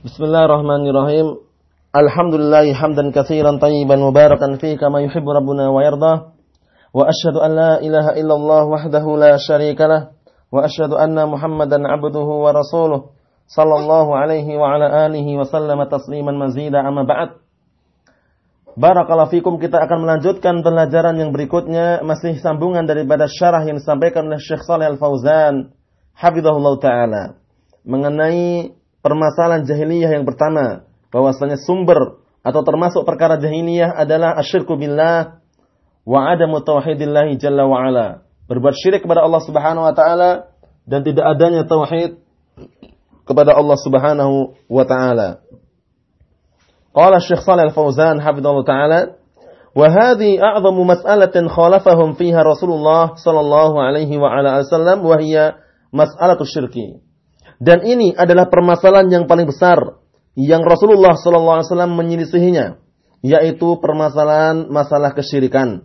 Bismillahirrahmanirrahim. Alhamdulillah hamdan katsiran tayyiban mubarakan fihi kama yuhibbu rabbuna wa yarda. Wa asyhadu an la ilaha illallah wahdahu la syarika lah wa asyhadu anna Muhammadan abduhu wa rasuluh sallallahu alaihi wa ala alihi wa sallama tasliman mazida amma ba'd. Barakallahu fikum kita akan melanjutkan pelajaran yang berikutnya masih sambungan daripada syarah yang disampaikan oleh Syekh Shalih Al-Fauzan hafizahullah taala mengenai permasalahan jahiliyah yang pertama, bahwasanya sumber atau termasuk perkara jahiliyah adalah asyirku billah wa adamu tauhidillahi jalla wa ala. Berbuat syirik kepada Allah Subhanahu wa taala dan tidak adanya tauhid kepada Allah Subhanahu wa taala. Qala Syekh Shalih Al-Fauzan hafizallahu taala wa hadhi a'zamu mas'alatin khalafahum fiha Rasulullah sallallahu alaihi wa ala wasallam wa hiya mas'alatu syirki. Dan ini adalah permasalahan yang paling besar yang Rasulullah wasallam menyelisihinya, yaitu permasalahan masalah kesyirikan.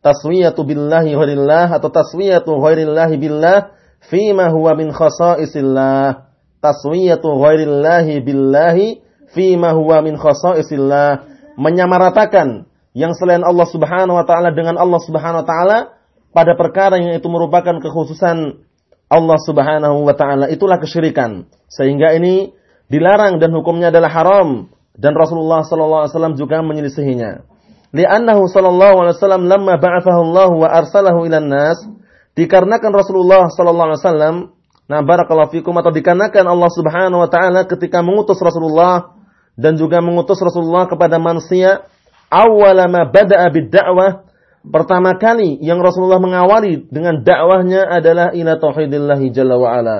Taswiyatu billahi ghairillah atau taswiyatu ghairillahi billah fima huwa min khasaisillah. Taswiyatu ghairillahi billahi fima huwa min khasaisillah. Menyamaratakan yang selain Allah Subhanahu wa taala dengan Allah Subhanahu wa taala pada perkara yang itu merupakan kekhususan Allah Subhanahu wa taala itulah kesyirikan. Sehingga ini dilarang dan hukumnya adalah haram dan Rasulullah sallallahu alaihi wasallam juga menyelisihinya. Li'annahu sallallahu alaihi wasallam lamma ba'athahu Allah wa arsalahu ila nas dikarenakan Rasulullah sallallahu alaihi wasallam nah barakallahu fikum atau dikarenakan Allah Subhanahu wa taala ketika mengutus Rasulullah dan juga mengutus Rasulullah kepada manusia awwala ma bada'a bid-da'wah Pertama kali yang Rasulullah mengawali dengan dakwahnya adalah ila tauhidillahi jalla wa ala.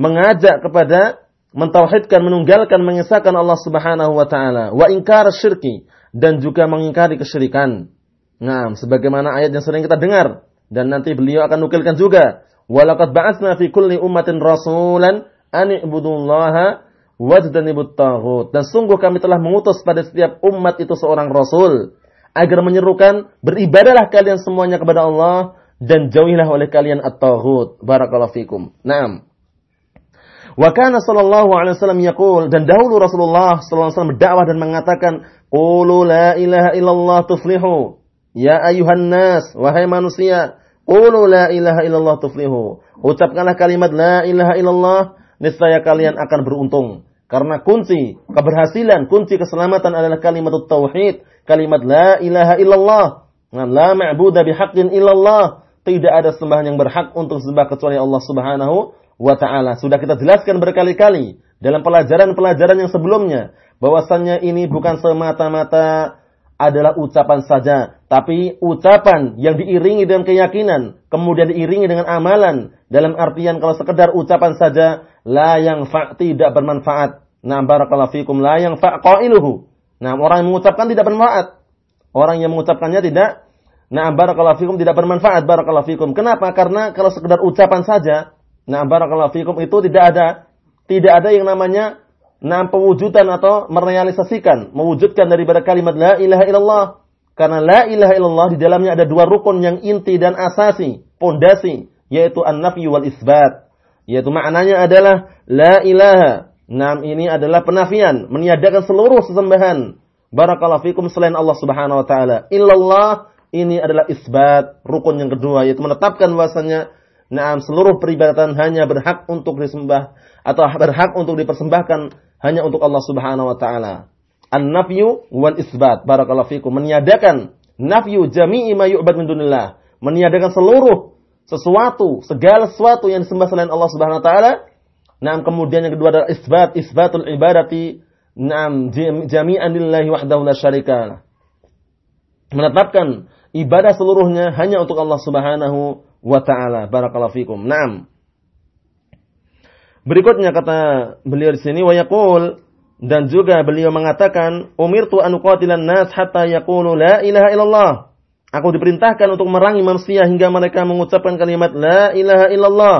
Mengajak kepada mentauhidkan, menunggalkan, mengesahkan Allah Subhanahu wa taala, wa ingkar syirki dan juga mengingkari kesyirikan. Nah, sebagaimana ayat yang sering kita dengar dan nanti beliau akan nukilkan juga. Walaqad ba'atsna fi kulli ummatin rasulan an ibudullaha taghut. Dan sungguh kami telah mengutus pada setiap umat itu seorang rasul agar menyerukan beribadahlah kalian semuanya kepada Allah dan jauhilah oleh kalian at-taghut. Barakallahu fikum. Naam. Wa kana sallallahu alaihi wasallam yaqul dan dahulu Rasulullah sallallahu alaihi wasallam berdakwah dan mengatakan qulu la ilaha illallah tuflihu. Ya ayuhan nas, wahai manusia, qulu la ilaha illallah tuflihu. Ucapkanlah kalimat la ilaha illallah, niscaya kalian akan beruntung. Karena kunci keberhasilan, kunci keselamatan adalah kalimat tauhid, kalimat la ilaha illallah. Nah, la ma'budu bihaqqin illallah. Tidak ada sembahan yang berhak untuk sembah kecuali Allah Subhanahu wa taala. Sudah kita jelaskan berkali-kali dalam pelajaran-pelajaran yang sebelumnya bahwasannya ini bukan semata-mata adalah ucapan saja, tapi ucapan yang diiringi dengan keyakinan, kemudian diiringi dengan amalan. Dalam artian kalau sekedar ucapan saja, la yang fa' tidak bermanfaat. Nah, barakallahu fikum la yang fa' qailuhu. Nah, orang yang mengucapkan tidak bermanfaat. Orang yang mengucapkannya tidak Nah, barakallahu fikum tidak bermanfaat barakallahu fikum. Kenapa? Karena kalau sekedar ucapan saja, nah barakallahu fikum itu tidak ada tidak ada yang namanya nah pewujudan atau merealisasikan, mewujudkan daripada kalimat la ilaha illallah. Karena la ilaha illallah di dalamnya ada dua rukun yang inti dan asasi, pondasi, yaitu an-nafyu wal isbat. Yaitu maknanya adalah la ilaha. Nam ini adalah penafian, meniadakan seluruh sesembahan. Barakallahu fikum selain Allah Subhanahu wa taala. Illallah ini adalah isbat, rukun yang kedua yaitu menetapkan bahwasanya Naam seluruh peribadatan hanya berhak untuk disembah atau berhak untuk dipersembahkan hanya untuk Allah Subhanahu wa taala. An-nafyu wal isbat. Barakallahu fikum. Meniadakan nafyu jami'i ma yu'bad min dunillah. Meniadakan seluruh sesuatu, segala sesuatu yang disembah selain Allah Subhanahu wa taala. Naam kemudian yang kedua adalah isbat, isbatul ibadati naam jami'an lillahi wahdahu la syarika Menetapkan ibadah seluruhnya hanya untuk Allah Subhanahu wa taala. Barakallahu fikum. Naam. Berikutnya kata beliau di sini wa yaqul dan juga beliau mengatakan umirtu an uqatilan nas hatta yaqulu la ilaha illallah. Aku diperintahkan untuk merangi manusia hingga mereka mengucapkan kalimat la ilaha illallah.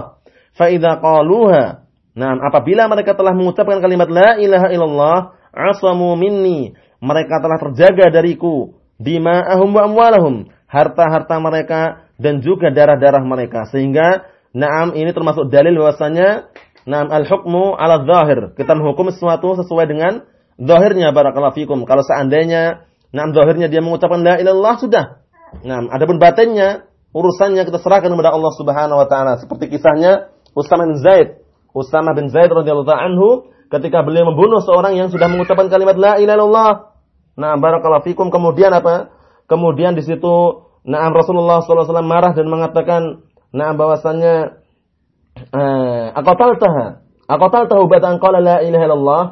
Fa idza qaluha. Nah, apabila mereka telah mengucapkan kalimat la ilaha illallah, asamu minni. Mereka telah terjaga dariku dima'ahum wa amwalahum. Harta-harta mereka dan juga darah-darah mereka. Sehingga Naam ini termasuk dalil bahwasanya Nah, al-hukmu ala zahir. Kita menghukum sesuatu sesuai dengan zahirnya barakallahu fikum. Kalau seandainya nah zahirnya dia mengucapkan la ilallah sudah. Nah, adapun batinnya urusannya kita serahkan kepada Allah Subhanahu wa taala. Seperti kisahnya Usama bin Zaid. Usama bin Zaid radhiyallahu anhu ketika beliau membunuh seorang yang sudah mengucapkan kalimat la ilaha illallah. Nah, barakallahu fikum kemudian apa? Kemudian di situ nah Rasulullah SAW marah dan mengatakan nah bahwasannya Eh, aqataltaha aqataltahu ba'da an qala la ilaha illallah.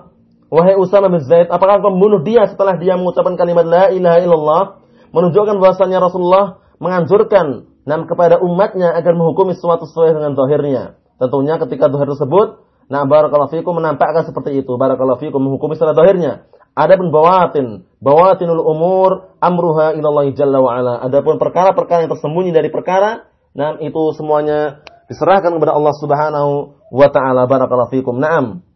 Wahai Usama bin Zaid apakah kau membunuh dia setelah dia mengucapkan kalimat la ilaha illallah? Menunjukkan bahwasanya Rasulullah menganjurkan nam kepada umatnya agar menghukumi sesuatu sesuai dengan zahirnya. Tentunya ketika zahir tersebut nah barakallahu fikum menampakkan seperti itu. Barakallahu fikum menghukumi secara zahirnya Adapun bawatin, bawatinul umur amruha ilallahi jalla wa ala. Adapun perkara-perkara yang tersembunyi dari perkara, nah itu semuanya diserahkan kepada Allah Subhanahu wa taala barakallahu fikum. Naam.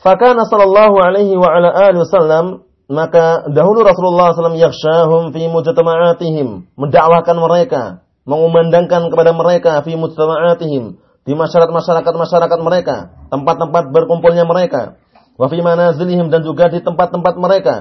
Fakana sallallahu alaihi wa ala alihi wasallam maka dahulu Rasulullah SAW yakshahum fi mujtama'atihim mendakwahkan mereka mengumandangkan kepada mereka fi mujtama'atihim di masyarakat-masyarakat masyarakat mereka tempat-tempat berkumpulnya mereka wa fi manazilihim dan juga di tempat-tempat mereka.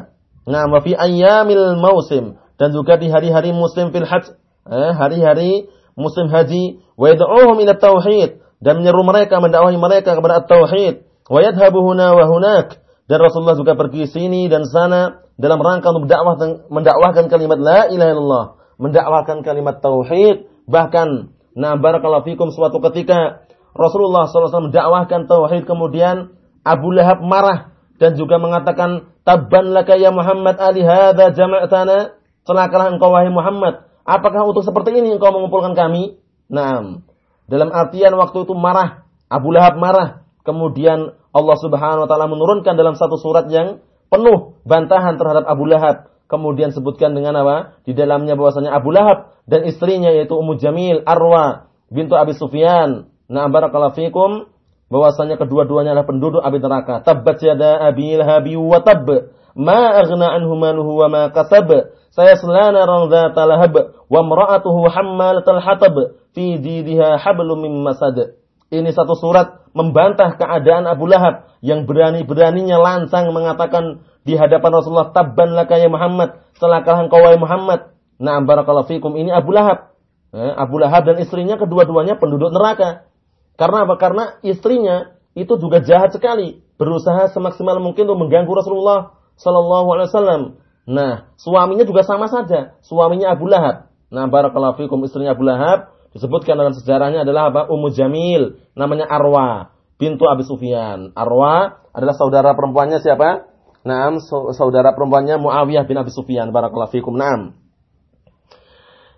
Nah wa fi ayyamil mausim dan juga di hari-hari musim fil hajj eh, hari-hari musim haji. Wa yad'uhum ila tauhid dan menyeru mereka mendakwahi mereka kepada tauhid. Wa yadhhabu huna wa hunak dan Rasulullah juga pergi sini dan sana dalam rangka untuk mendakwah mendakwahkan kalimat la ilaha illallah mendakwahkan kalimat tauhid. Bahkan nah barakallahu fikum suatu ketika Rasulullah SAW mendakwahkan tauhid kemudian Abu Lahab marah dan juga mengatakan tabban laka ya Muhammad ali hadza jama'tana celakalah engkau wahai Muhammad Apakah untuk seperti ini engkau mengumpulkan kami? Nah, dalam artian waktu itu marah, Abu Lahab marah. Kemudian Allah Subhanahu wa taala menurunkan dalam satu surat yang penuh bantahan terhadap Abu Lahab. Kemudian sebutkan dengan apa? Di dalamnya bahwasanya Abu Lahab dan istrinya yaitu Ummu Jamil Arwa bintu Abi Sufyan. Nah, barakallahu fikum bahwasanya kedua-duanya adalah penduduk api neraka. Tabbat yada Abi Lahab wa tab. Ma aghna anhu maluhu wa ma kasab saya selana dzata lahab wa imra'atuhu hammalatal hatab fi jidha hablum min masad. Ini satu surat membantah keadaan Abu Lahab yang berani-beraninya lancang mengatakan di hadapan Rasulullah tabban laka ya Muhammad, celakalah engkau wahai Muhammad. Nah, barakallahu fikum ini Abu Lahab. Eh, Abu Lahab dan istrinya kedua-duanya penduduk neraka. Karena apa? Karena istrinya itu juga jahat sekali, berusaha semaksimal mungkin untuk mengganggu Rasulullah sallallahu alaihi wasallam. Nah, suaminya juga sama saja. Suaminya Abu Lahab. Nah, barakallahu fikum istrinya Abu Lahab disebutkan dalam sejarahnya adalah apa? Ummu Jamil, namanya Arwa, bintu Abi Sufyan. Arwa adalah saudara perempuannya siapa? Naam, saudara perempuannya Muawiyah bin Abi Sufyan. Barakallahu fikum. Naam.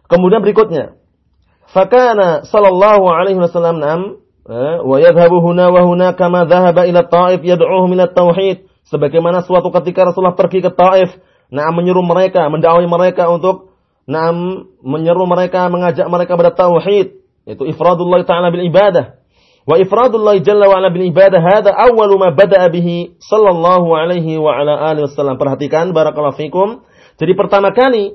Kemudian berikutnya, fakana sallallahu alaihi wasallam naam wa yadhhabu huna wa huna kama dhahaba ila Taif yad'uhum ila tauhid. Sebagaimana suatu ketika Rasulullah pergi ke Taif Nah, menyuruh mereka, mendakwai mereka untuk nah, menyeru mereka, mengajak mereka pada tauhid, yaitu ifradullah taala bil ibadah. Wa ifradullah jalla wa ala bil ibadah hada awwalu ma bada'a bihi sallallahu alaihi wa ala alihi wasallam. Perhatikan barakallahu fikum. Jadi pertama kali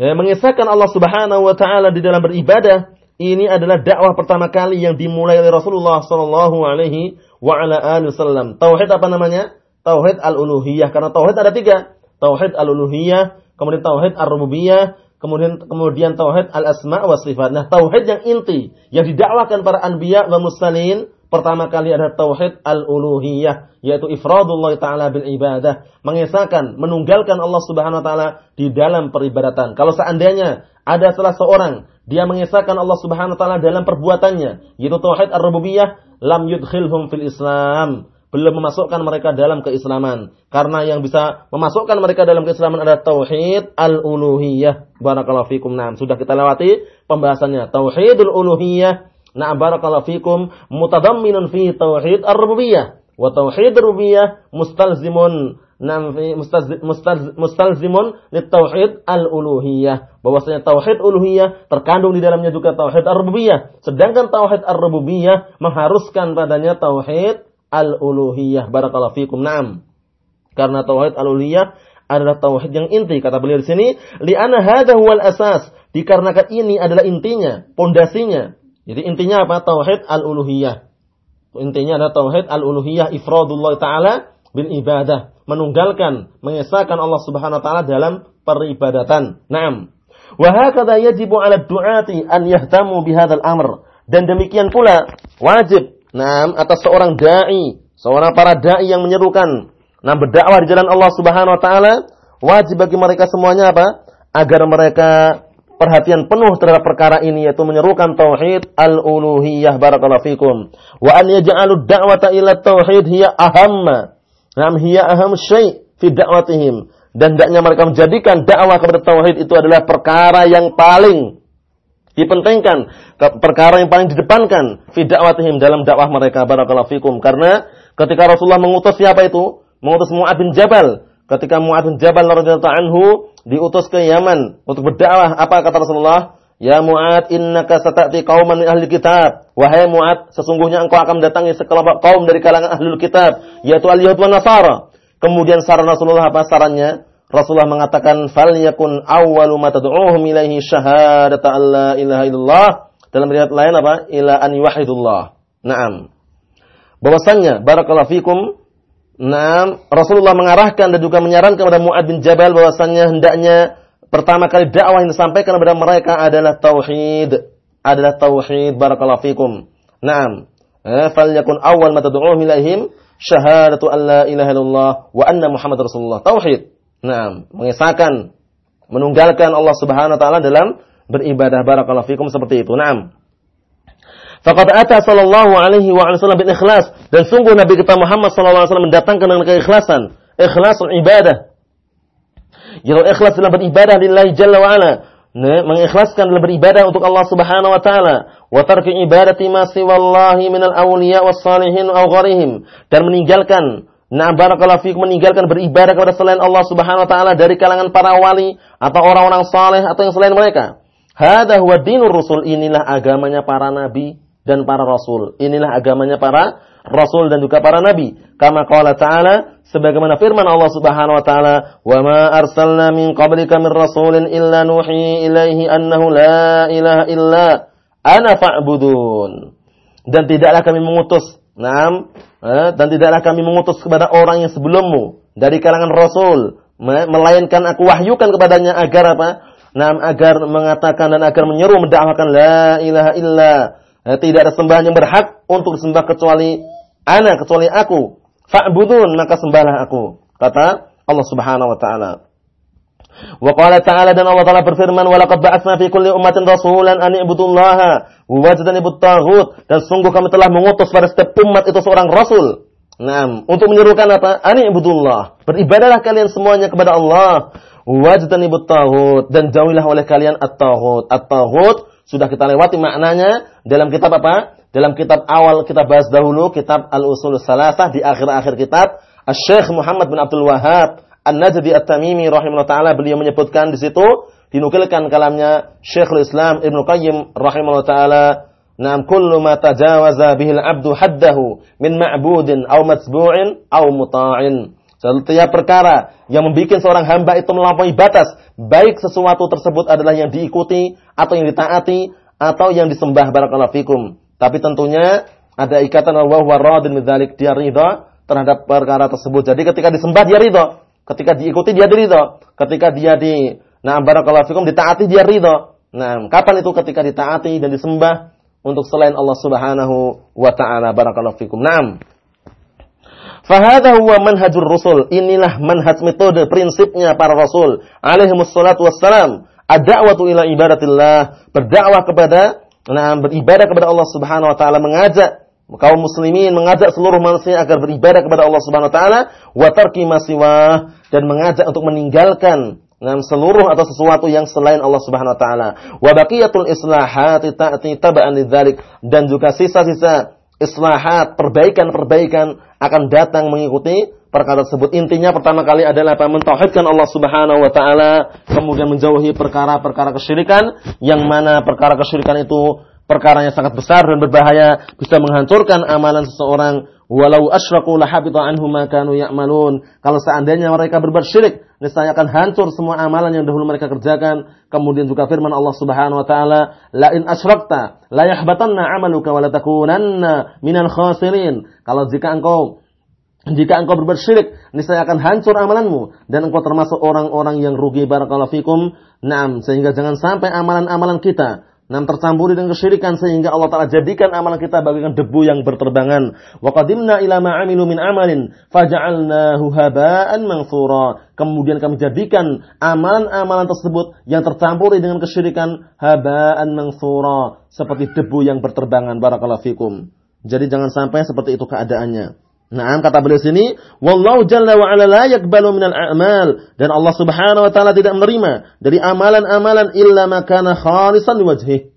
ya, mengisahkan Allah Subhanahu wa taala di dalam beribadah ini adalah dakwah pertama kali yang dimulai oleh Rasulullah sallallahu alaihi wasallam. Tauhid apa namanya? Tauhid al-uluhiyah. Karena tauhid ada tiga tauhid al-uluhiyah, kemudian tauhid ar-rububiyah, kemudian kemudian tauhid al-asma wa sifat. Nah, tauhid yang inti yang didakwakan para anbiya wa mursalin pertama kali adalah tauhid al-uluhiyah, yaitu ifradullah taala bil ibadah, mengesahkan, menunggalkan Allah Subhanahu wa taala di dalam peribadatan. Kalau seandainya ada salah seorang dia mengesahkan Allah Subhanahu wa taala dalam perbuatannya, yaitu tauhid ar-rububiyah, lam yudkhilhum fil Islam belum memasukkan mereka dalam keislaman. Karena yang bisa memasukkan mereka dalam keislaman adalah tauhid al-uluhiyah. Barakallahu fikum. Nah, sudah kita lewati pembahasannya. Tauhidul uluhiyah. Nah, barakallahu fikum mutadamminun fi tauhid ar-rububiyah. Wa tauhid ar-rububiyah mustalzimun nam mustalzimun lit tauhid al-uluhiyah. Bahwasanya tauhid uluhiyah terkandung di dalamnya juga tauhid ar-rububiyah. Sedangkan tauhid ar-rububiyah mengharuskan padanya tauhid al-uluhiyah. Barakallahu fikum. Naam. Karena tauhid al-uluhiyah adalah tauhid yang inti kata beliau di sini, li'anna hadha huwal asas. Dikarenakan ini adalah intinya, pondasinya. Jadi intinya apa? Tauhid al-uluhiyah. Intinya adalah tauhid al-uluhiyah ifradullah taala bil ibadah, menunggalkan, mengesahkan Allah Subhanahu wa taala dalam peribadatan. Naam. Wa hakadha yajibu 'ala du'ati an yahtamu bihadzal amr. Dan demikian pula wajib naam atas seorang dai, seorang para dai yang menyerukan nah berdakwah di jalan Allah Subhanahu wa taala, wajib bagi mereka semuanya apa? Agar mereka perhatian penuh terhadap perkara ini yaitu menyerukan tauhid al-uluhiyah barakallahu fikum wa an yaj'alu da'wata ila tauhid hiya ahamma nam hiya aham syai' fi da'watihim dan hendaknya mereka menjadikan dakwah kepada tauhid itu adalah perkara yang paling dipentingkan perkara yang paling didepankan fi da'watihim dalam dakwah mereka barakallahu fikum karena ketika Rasulullah mengutus siapa itu mengutus Mu'ad bin Jabal ketika Mu'ad bin Jabal radhiyallahu anhu diutus ke Yaman untuk berdakwah. Apa kata Rasulullah? Ya Mu'ad innaka sata'ti qauman min ahli kitab. Wahai Mu'ad, sesungguhnya engkau akan mendatangi sekelompok kaum dari kalangan ahli kitab, yaitu al-Yahud wa Nasara. Kemudian saran Rasulullah apa sarannya? Rasulullah mengatakan fal yakun awwalu ma tad'uuhum ilaihi syahadata alla ilaha illallah. Dalam riwayat lain apa? Ila an yuwahhidullah. Naam. Bahwasannya barakallahu fikum Nah, Rasulullah mengarahkan dan juga menyarankan kepada Mu'ad bin Jabal bahwasannya hendaknya pertama kali dakwah yang disampaikan kepada mereka adalah tauhid, adalah tauhid barakallahu fikum. Naam. Eh, yakun awal ma tad'uuhum ilaihim syahadatu an la ilaha illallah wa anna Muhammad Rasulullah. Tauhid. Naam, mengesahkan menunggalkan Allah Subhanahu wa taala dalam beribadah barakallahu fikum seperti itu. Naam. Faqad ata sallallahu alaihi wa sallam bil ikhlas dan sungguh Nabi kita Muhammad sallallahu alaihi wasallam mendatangkan dengan keikhlasan, ikhlasul ibadah. Jadi ikhlas dalam beribadah lillahi jalla wa ala, nah, mengikhlaskan dalam beribadah untuk Allah Subhanahu wa taala, wa tarki ibadati ma siwallahi minal awliya was salihin aw gharihim dan meninggalkan Nah, barakallahu fiikum meninggalkan beribadah kepada selain Allah Subhanahu wa taala dari kalangan para wali atau orang-orang saleh atau yang selain mereka. Hada huwa dinur rusul inilah agamanya para nabi dan para rasul. Inilah agamanya para rasul dan juga para nabi. Kama qala ta'ala sebagaimana firman Allah Subhanahu wa taala, "Wa ma arsalna min qablika min rasulin illa nuhi ilaihi annahu la ilaha illa ana fa'budun." Dan tidaklah kami mengutus, nam, eh, dan tidaklah kami mengutus kepada orang yang sebelummu dari kalangan rasul, melainkan aku wahyukan kepadanya agar apa? Nam agar mengatakan dan agar menyeru mendakwakan la ilaha illa Eh, tidak ada sembahan yang berhak untuk disembah kecuali ana kecuali aku. Fa'budun maka sembahlah aku. Kata Allah Subhanahu wa taala. Wa qala ta'ala dan Allah Ta'ala berfirman wa laqad ba'atsna fi kulli ummatin rasulan an i'budullaha wa wajtanibut taghut dan sungguh kami telah mengutus pada setiap umat itu seorang rasul. Nah, untuk menyerukan apa? Ani ibudullah. Beribadahlah kalian semuanya kepada Allah. Wajtanibut taghut dan jauhilah oleh kalian at-taghut. At-taghut sudah kita lewati maknanya dalam kitab apa? Dalam kitab awal kita bahas dahulu kitab Al-Usul Salasah di akhir-akhir kitab Asy-Syaikh Muhammad bin Abdul Wahab An-Najdi At-Tamimi rahimahullah taala beliau menyebutkan di situ dinukilkan kalamnya Syekhul Islam Ibnu Qayyim rahimahullah taala Naam kullu ma tajawaza bihi al-'abdu haddahu min ma'budin aw matbu'in aw muta'in. Setiap perkara yang membuat seorang hamba itu melampaui batas, baik sesuatu tersebut adalah yang diikuti atau yang ditaati atau yang disembah barakallahu fikum. Tapi tentunya ada ikatan Allah wa radin bidzalik dia ridha terhadap perkara tersebut. Jadi ketika disembah dia ridha, ketika diikuti dia ridha, ketika dia di nah barakallahu fikum ditaati dia ridha. Nah, kapan itu ketika ditaati dan disembah untuk selain Allah Subhanahu wa taala barakallahu fikum. Naam. Fahada huwa manhajur rusul. Inilah manhaj metode prinsipnya para rasul alaihi wassalam ad-da'watu ila ibadatillah, berdakwah kepada nah beribadah kepada Allah Subhanahu wa taala, mengajak kaum muslimin, mengajak seluruh manusia agar beribadah kepada Allah Subhanahu wa taala wa tarki dan mengajak untuk meninggalkan nah, seluruh atau sesuatu yang selain Allah Subhanahu wa taala. Wa baqiyatul islahat ta'ti tab'an lidzalik dan juga sisa-sisa islahat, perbaikan-perbaikan akan datang mengikuti perkara tersebut. Intinya pertama kali adalah apa? Mentauhidkan Allah Subhanahu wa taala, kemudian menjauhi perkara-perkara kesyirikan yang mana perkara kesyirikan itu perkara yang sangat besar dan berbahaya, bisa menghancurkan amalan seseorang. Walau asyraku lahabita anhum ma kanu ya'malun. Kalau seandainya mereka berbuat syirik, niscaya akan hancur semua amalan yang dahulu mereka kerjakan. Kemudian juga firman Allah Subhanahu wa taala, "La in asyrakta la yahbatanna 'amaluka wa la takunanna minal khasirin." Kalau jika engkau jika engkau berbuat syirik, niscaya akan hancur amalanmu dan engkau termasuk orang-orang yang rugi barakallahu fikum. Naam, sehingga jangan sampai amalan-amalan kita Nam tercampuri dengan kesyirikan sehingga Allah Taala jadikan amalan kita bagaikan debu yang berterbangan. Wa qadimna ila ma amilu min amalin faja'alnahu haba'an manthura. Kemudian kami jadikan amalan-amalan tersebut yang tercampuri dengan kesyirikan haba'an manthura, seperti debu yang berterbangan barakallahu fikum. Jadi jangan sampai seperti itu keadaannya. Nah, kata beliau sini, wallahu jalla wa ala la yaqbalu minal a'mal dan Allah Subhanahu wa taala tidak menerima dari amalan-amalan illa ma kana khalisan wajhi.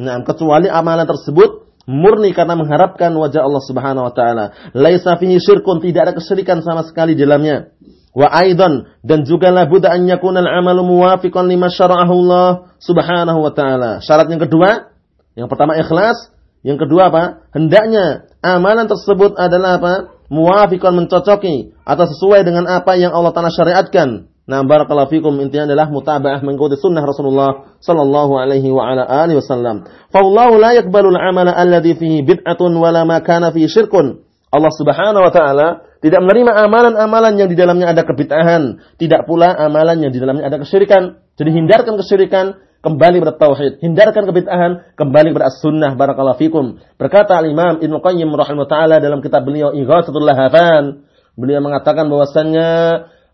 Nah, kecuali amalan tersebut murni karena mengharapkan wajah Allah Subhanahu wa taala. Laisa fihi syirkun, tidak ada kesyirikan sama sekali di dalamnya. Wa aidan dan juga la budda an yakuna al-amalu muwafiqan lima syara'ahu Allah Subhanahu wa taala. Syarat yang kedua, yang pertama ikhlas, yang kedua apa? Hendaknya amalan tersebut adalah apa? Muwafiqan mencocoki atau sesuai dengan apa yang Allah Taala syariatkan. Nah, barakallahu fikum intinya adalah mutaba'ah mengikuti sunnah Rasulullah sallallahu alaihi wa ala alihi wasallam. Fallahu la yaqbalu al-amala alladhi fihi bid'atun wala ma kana fihi syirkun. Allah Subhanahu wa taala tidak menerima amalan-amalan yang di dalamnya ada kebid'ahan, tidak pula amalan yang di dalamnya ada kesyirikan. Jadi hindarkan kesyirikan, kembali bertauhid, hindarkan kebid'ahan, kembali beras-sunnah barakallahu fikum. Berkata Al-Imam Ibnu Qayyim rahimahullah taala dalam kitab beliau Ighatsatul Lahafan, beliau mengatakan bahwasannya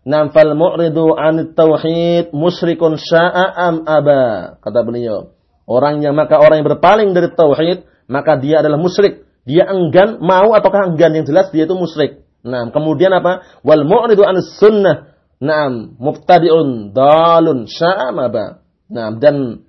nafal mu'ridu 'anit tauhid musyrikun sya'a am aba. Kata beliau, orang yang maka orang yang berpaling dari tauhid, maka dia adalah musyrik. Dia enggan mau ataukah enggan yang jelas dia itu musyrik. Nah, kemudian apa? Wal mu'ridu 'anis sunnah. Naam, mubtadi'un dalun sya'a aba. Nah, dan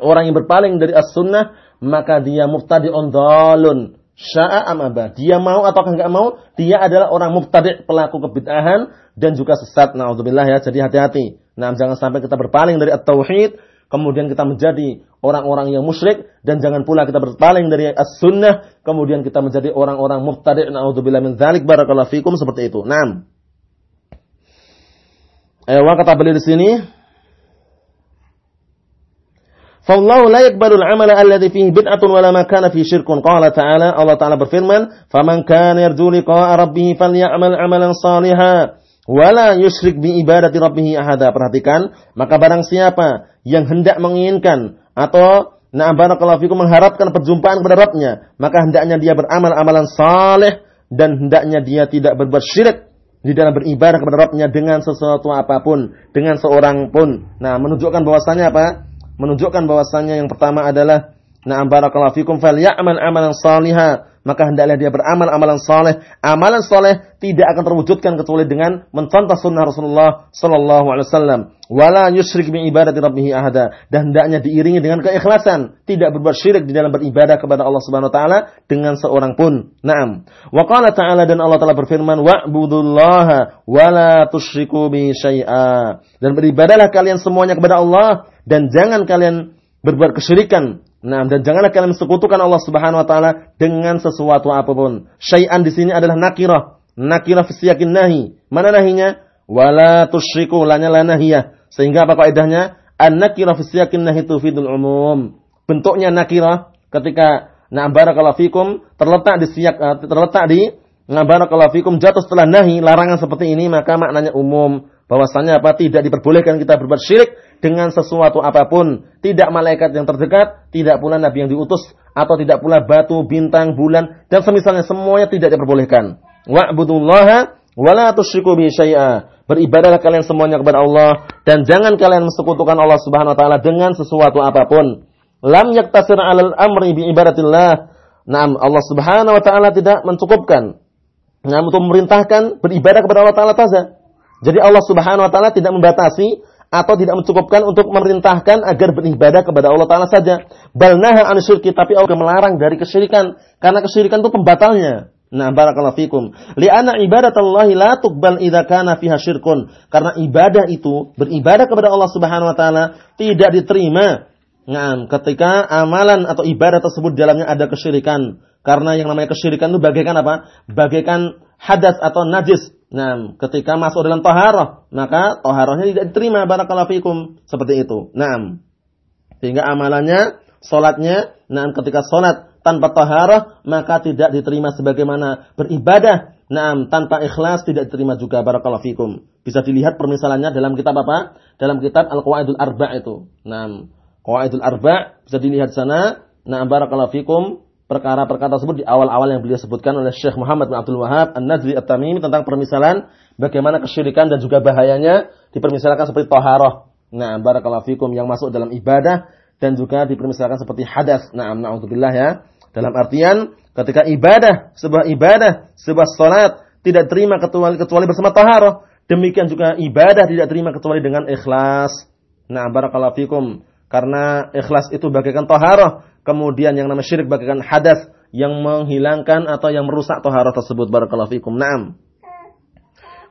orang yang berpaling dari as-sunnah, maka dia mubtadi'un dhalun. Sya'a amaba. Dia mau atau enggak mau, dia adalah orang mubtadi' pelaku kebid'ahan dan juga sesat. Nauzubillah ya, jadi hati-hati. Nah, jangan sampai kita berpaling dari at-tauhid, kemudian kita menjadi orang-orang yang musyrik dan jangan pula kita berpaling dari as-sunnah, kemudian kita menjadi orang-orang mubtadi'. Nauzubillah min dzalik barakallahu fikum seperti itu. Naam. Ayo kata beliau di sini, Fallahu la yaqbalul amala alladhi fihi bid'atun wala ma kana fi syirkun. Qala ta'ala, Allah Ta'ala berfirman, "Faman kana yarju liqa'a rabbih falyamal 'amalan salihan wala yusyrik bi ibadati rabbih ahada." Perhatikan, maka barang siapa yang hendak menginginkan atau Nah, barakallahu fikum mengharapkan perjumpaan kepada Rabbnya, maka hendaknya dia beramal amalan saleh dan hendaknya dia tidak berbuat syirik di dalam beribadah kepada Rabbnya dengan sesuatu apa pun, dengan seorang pun. Nah, menunjukkan bahwasanya apa? Menunjukkan bahwasannya yang pertama adalah na'am barakallahu fikum falyamal amalan salihah maka hendaklah dia beramal amalan saleh. Amalan saleh tidak akan terwujudkan kecuali dengan mencontoh sunnah Rasulullah sallallahu alaihi wasallam. Wala yusyrik bi ibadati rabbih ahada dan hendaknya diiringi dengan keikhlasan, tidak berbuat syirik di dalam beribadah kepada Allah Subhanahu wa taala dengan seorang pun. Naam. Wa qala ta'ala dan Allah taala berfirman wa la tusyriku bi syai'a. Dan beribadahlah kalian semuanya kepada Allah dan jangan kalian berbuat kesyirikan. Nah, dan janganlah kalian sekutukan Allah Subhanahu wa taala dengan sesuatu apa pun. Syai'an di sini adalah nakirah. Nakirah fi nahi. Mana nahinya? Wala tusyriku lanya la nahiyah. Sehingga apa kaidahnya? An-nakirah fi siyakin nahi tufidul umum. Bentuknya nakirah ketika na barakallahu fikum terletak di siyak eh, terletak di na barakallahu fikum jatuh setelah nahi larangan seperti ini maka maknanya umum bahwasanya apa tidak diperbolehkan kita berbuat syirik dengan sesuatu apa pun, tidak malaikat yang terdekat, tidak pula nabi yang diutus atau tidak pula batu, bintang, bulan dan semisalnya semuanya tidak diperbolehkan. Wa'budullaha wa la tusyriku bi syai'a. Beribadahlah kalian semuanya kepada Allah dan jangan kalian mensekutukan Allah Subhanahu wa taala dengan sesuatu apa pun. Lam yaktasir 'alal amri bi ibadatillah. Naam, Allah Subhanahu wa taala tidak mencukupkan nah, untuk memerintahkan beribadah kepada Allah taala saja. Jadi Allah Subhanahu wa taala tidak membatasi atau tidak mencukupkan untuk memerintahkan agar beribadah kepada Allah taala saja. Bal naha an syirki tapi Allah melarang dari kesyirikan karena kesyirikan itu pembatalnya. Nah, barakallahu fikum. Li'anna ibadatallahi la tuqbal idza kana fiha syirkun. Karena ibadah itu, beribadah kepada Allah Subhanahu wa taala tidak diterima Nah, ketika amalan atau ibadah tersebut dalamnya ada kesyirikan. Karena yang namanya kesyirikan itu bagaikan apa? Bagaikan hadas atau najis Nah, ketika masuk dalam taharah, maka taharahnya tidak diterima barakallahu fikum. Seperti itu. Nah, sehingga amalannya, salatnya, nah ketika salat tanpa taharah, maka tidak diterima sebagaimana beribadah. Nah, tanpa ikhlas tidak diterima juga barakallahu fikum. Bisa dilihat permisalannya dalam kitab apa? Dalam kitab Al-Qawaidul Arba' itu. Nah, Qawaidul Arba' bisa dilihat sana. Nah, barakallahu fikum perkara-perkara tersebut di awal-awal yang beliau sebutkan oleh Syekh Muhammad bin Abdul Wahab An-Nadri At-Tamimi tentang permisalan bagaimana kesyirikan dan juga bahayanya dipermisalkan seperti taharah. Nah, barakallahu fikum yang masuk dalam ibadah dan juga dipermisalkan seperti hadas. Nah, na'udzubillah ya. Dalam artian ketika ibadah, sebuah ibadah, sebuah salat tidak terima kecuali kecuali bersama taharah. Demikian juga ibadah tidak terima kecuali dengan ikhlas. Nah, barakallahu fikum. Karena ikhlas itu bagaikan taharah kemudian yang namanya syirik bagaikan hadas yang menghilangkan atau yang merusak toharah tersebut barakallahu fikum. Naam.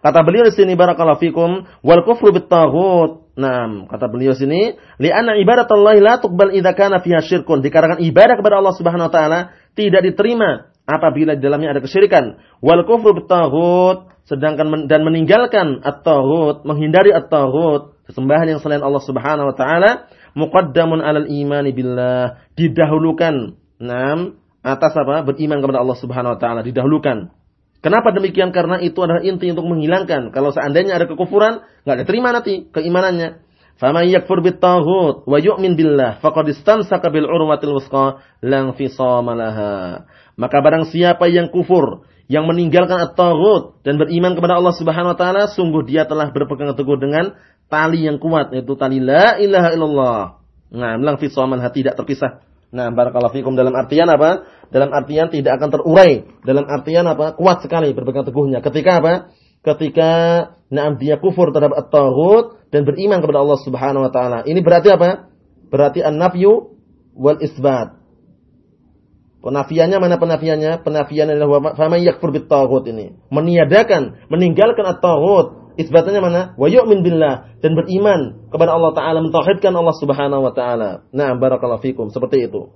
Kata beliau di sini barakallahu fikum wal kufru bit taghut. Naam, kata beliau sini, li'anna ibadatallahi la tuqbal idza kana fiha syirkun. Dikarenakan ibadah kepada Allah Subhanahu wa taala tidak diterima apabila di dalamnya ada kesyirikan. Wal kufru bit taghut sedangkan dan meninggalkan at-taghut, menghindari at-taghut, sesembahan yang selain Allah Subhanahu wa taala muqaddamun alal imani billah, didahulukan. Nam, atas apa? Beriman kepada Allah Subhanahu wa taala, didahulukan. Kenapa demikian? Karena itu adalah inti untuk menghilangkan. Kalau seandainya ada kekufuran, enggak diterima nanti keimanannya. Faman yakfur bit taghut wa yu'min billah faqad istamsaka bil urwatil wusqa la fisama laha. Maka barang siapa yang kufur, yang meninggalkan at-taghut dan beriman kepada Allah Subhanahu wa taala, sungguh dia telah berpegang teguh dengan tali yang kuat yaitu tali la ilaha illallah. Nah, bilang fi tidak terpisah. Nah, barakallahu fikum dalam artian apa? Dalam artian tidak akan terurai. Dalam artian apa? Kuat sekali berpegang teguhnya. Ketika apa? Ketika na'am dia kufur terhadap at-taghut dan beriman kepada Allah Subhanahu wa taala. Ini berarti apa? Berarti an-nafyu wal isbat. Penafiannya mana penafiannya? Penafiannya adalah faman yakfur bit ini. Meniadakan, meninggalkan at-taghut Isbatannya mana? Wa yu'min billah dan beriman kepada Allah taala, mentauhidkan Allah Subhanahu wa taala. Nah, barakallahu fikum, seperti itu.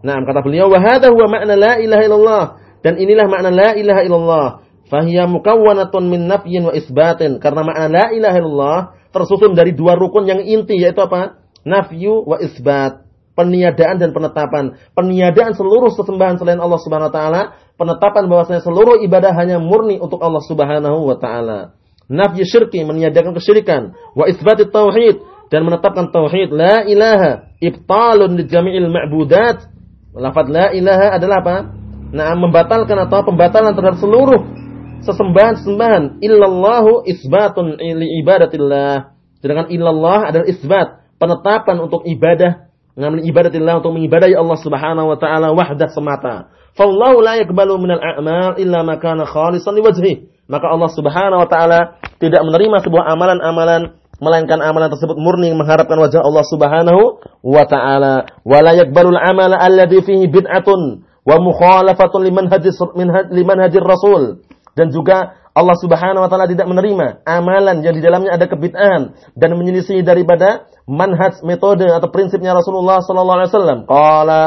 Nah, kata beliau, "Wa hadha huwa makna la ilaha illallah." Dan inilah makna la ilaha illallah. Fahiya mukawwanatun min nafyin wa isbatin. Karena makna la ilaha illallah tersusun dari dua rukun yang inti yaitu apa? Nafyu wa isbat. Peniadaan dan penetapan. Peniadaan seluruh sesembahan selain Allah Subhanahu wa taala, penetapan bahwasanya seluruh ibadah hanya murni untuk Allah Subhanahu wa taala nafyi syirki meniadakan kesyirikan. Wa isbat tauhid dan menetapkan tauhid. La ilaha ibtalun li jami'il ma'budat. Lafaz la ilaha adalah apa? Nah membatalkan atau pembatalan terhadap seluruh sesembahan-sembahan. Illallahu isbatun li ibadatillah. Sedangkan illallah adalah isbat penetapan untuk ibadah. Ngambil ibadatillah untuk mengibadahi Allah Subhanahu wa taala wahdah semata. Fallahu la yaqbalu minal a'mal illa ma kana khalisan liwajhihi maka Allah Subhanahu wa taala tidak menerima sebuah amalan-amalan melainkan amalan tersebut murni mengharapkan wajah Allah Subhanahu wa taala. Wala yaqbalul amala alladhi fihi bid'atun wa mukhalafatun liman hadis rasul. Dan juga Allah Subhanahu wa taala tidak menerima amalan yang di dalamnya ada kebid'ahan dan menyelisih daripada manhaj metode atau prinsipnya Rasulullah sallallahu alaihi wasallam. Qala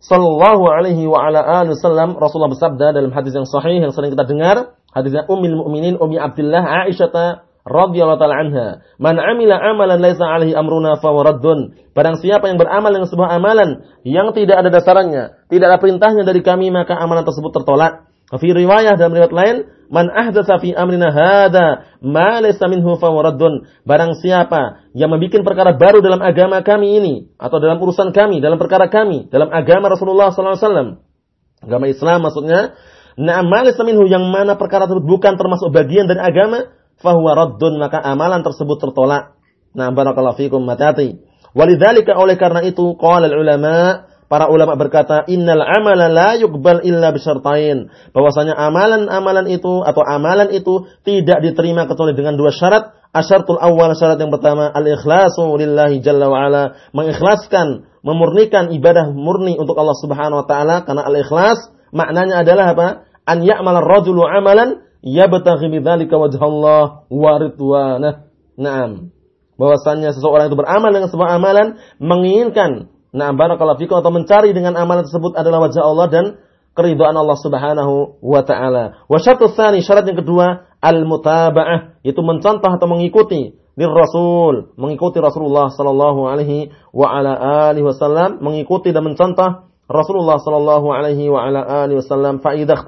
sallallahu alaihi wa ala alihi wasallam Rasulullah bersabda dalam hadis yang sahih yang sering kita dengar Hadisnya Ummul Mukminin Ummi Abdullah Aisyah radhiyallahu taala anha, "Man 'amila amalan laisa 'alaihi amruna fa raddun." Barang siapa yang beramal dengan sebuah amalan yang tidak ada dasarnya, tidak ada perintahnya dari kami, maka amalan tersebut tertolak. Fi riwayah dalam riwayat lain, "Man ahdatsa fi amrina hadza ma laysa minhu raddun." Barang siapa yang membuat perkara baru dalam agama kami ini atau dalam urusan kami, dalam perkara kami, dalam agama Rasulullah sallallahu alaihi wasallam, agama Islam maksudnya, Na'am minhu yang mana perkara tersebut bukan termasuk bagian dari agama, fahuwa raddun maka amalan tersebut tertolak. Nah, barakallahu fikum matati. Walidzalika oleh karena itu qala ulama para ulama berkata innal amala la yuqbal illa bisyartain bahwasanya amalan-amalan itu atau amalan itu tidak diterima kecuali dengan dua syarat asyartul awal syarat yang pertama al-ikhlasu lillahi jalla wa ala mengikhlaskan memurnikan ibadah murni untuk Allah Subhanahu wa taala karena al-ikhlas maknanya adalah apa an ya'mal ar-rajulu 'amalan yabtaghi bidzalika wajhallah wa ridwanah. Naam. Bahwasanya seseorang itu beramal dengan sebuah amalan menginginkan Nah, barakallahu fikum atau mencari dengan amalan tersebut adalah wajah Allah dan keridhaan Allah Subhanahu wa taala. Wa syartu tsani syarat yang kedua al-mutaba'ah, itu mencontoh atau mengikuti lir Rasul, mengikuti Rasulullah sallallahu alaihi wa ala alihi wasallam, mengikuti dan mencontoh Rasulullah sallallahu alaihi wa ala alihi wasallam fa idza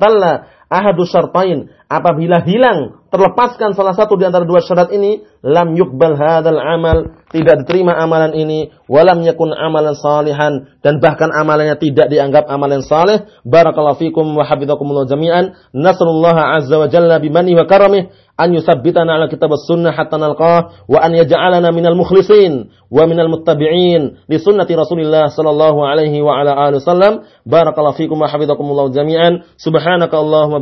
ahadu syartain apabila hilang terlepaskan salah satu di antara dua syarat ini lam yukbal hadal amal tidak diterima amalan ini walam yakun amalan salihan dan bahkan amalannya tidak dianggap amalan saleh. Barakallahu fikum wa hafizakumullah jami'an. Nasrullah azza wa jalla bimani wa karamih an yuthabbitana ala kitab sunnah hatta nalqah wa an yaj'alana minal mukhlisin wa minal muttabi'in li sunnati Rasulillah sallallahu alaihi wa ala alihi wasallam barakallahu fikum wa hafizakumullah jami'an. Subhanaka allahumma